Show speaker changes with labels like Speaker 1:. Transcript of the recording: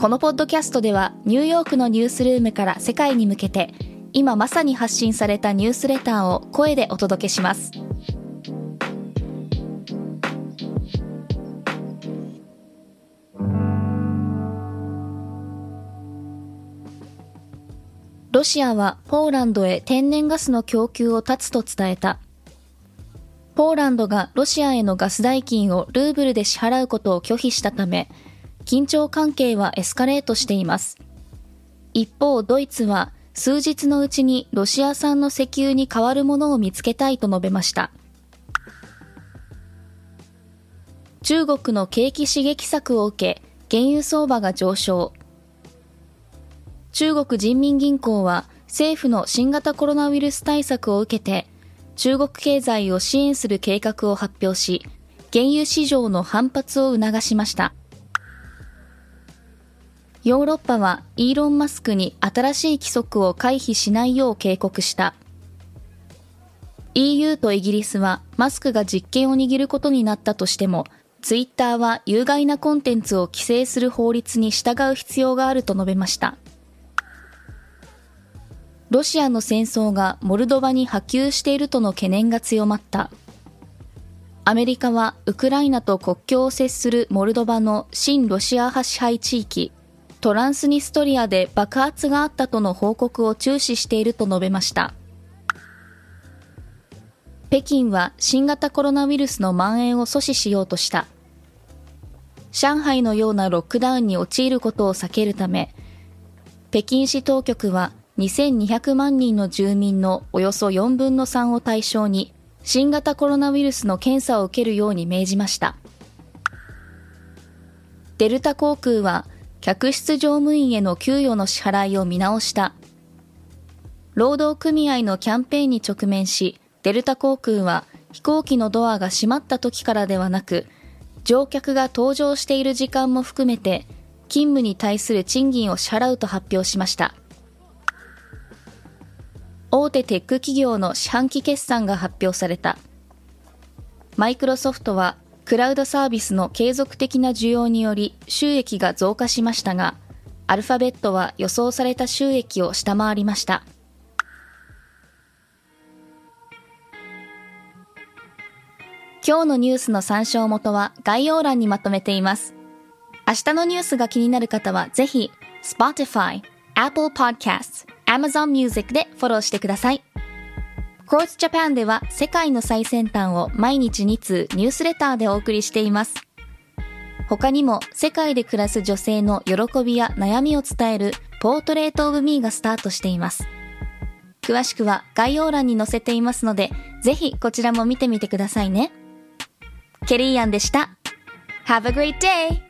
Speaker 1: このポッドキャストではニューヨークのニュースルームから世界に向けて今まさに発信されたニュースレターを声でお届けします。ロシアはポーランドへ天然ガスの供給を断つと伝えた。ポーランドがロシアへのガス代金をルーブルで支払うことを拒否したため緊張関係はエスカレートしています。一方、ドイツは数日のうちにロシア産の石油に代わるものを見つけたいと述べました。中国の景気刺激策を受け、原油相場が上昇。中国人民銀行は政府の新型コロナウイルス対策を受けて、中国経済を支援する計画を発表し、原油市場の反発を促しました。ヨーロッパはイーロン・マスクに新しい規則を回避しないよう警告した。EU とイギリスはマスクが実権を握ることになったとしても、ツイッターは有害なコンテンツを規制する法律に従う必要があると述べました。ロシアの戦争がモルドバに波及しているとの懸念が強まった。アメリカはウクライナと国境を接するモルドバの親ロシア派支配地域トランスニストリアで爆発があったとの報告を注視していると述べました。北京は新型コロナウイルスの蔓延を阻止しようとした。上海のようなロックダウンに陥ることを避けるため、北京市当局は2200万人の住民のおよそ4分の3を対象に新型コロナウイルスの検査を受けるように命じました。デルタ航空は客室乗務員への給与の支払いを見直した。労働組合のキャンペーンに直面し、デルタ航空は飛行機のドアが閉まった時からではなく、乗客が搭乗している時間も含めて、勤務に対する賃金を支払うと発表しました。大手テック企業の四半期決算が発表された。マイクロソフトはクラウドサービスの継続的な需要により収益が増加しましたが、アルファベットは予想された収益を下回りました。今日のニュースの参照元は概要欄にまとめています。明日のニュースが気になる方はぜひ Spotify、Apple Podcasts、Amazon Music でフォローしてください。Quartz Japan では世界の最先端を毎日2通ニュースレターでお送りしています。他にも世界で暮らす女性の喜びや悩みを伝えるポートレートオブミーがスタートしています。詳しくは概要欄に載せていますので、ぜひこちらも見てみてくださいね。ケリーアンでした。Have a great day!